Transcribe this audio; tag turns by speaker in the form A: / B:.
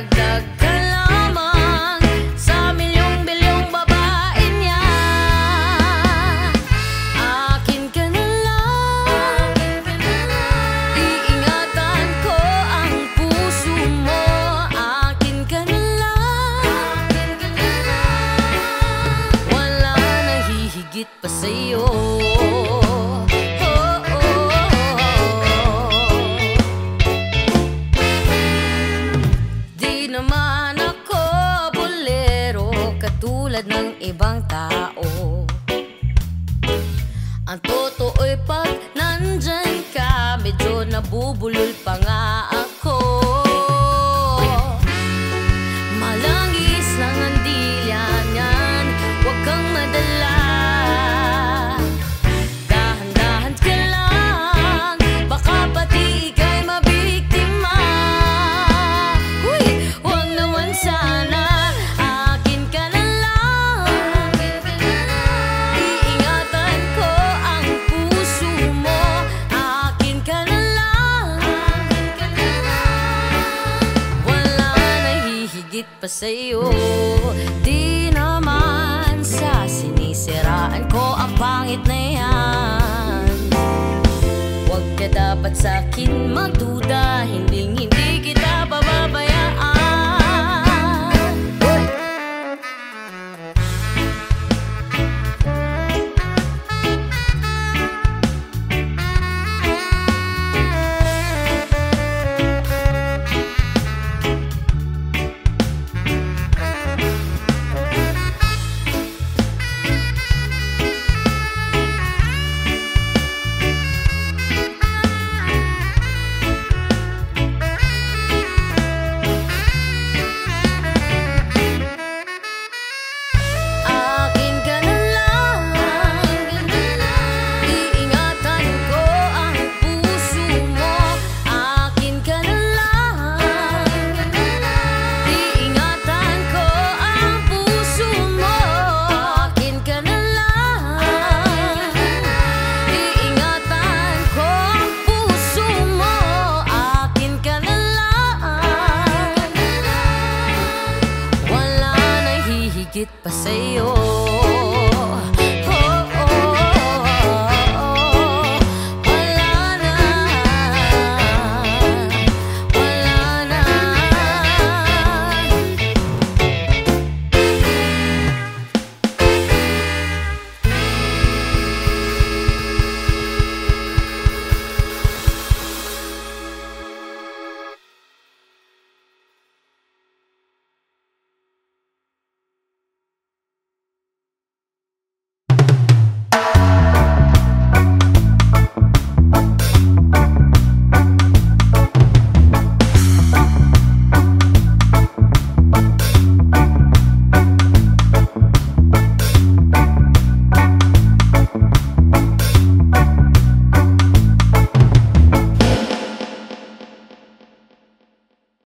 A: dug, dug. nabubulol pa nga. higit pa sa'yo. Di naman sa sinisiraan ko ang pangit na yan. Huwag ka dapat sa'kin magduda, hilingin higit pa sa'yo.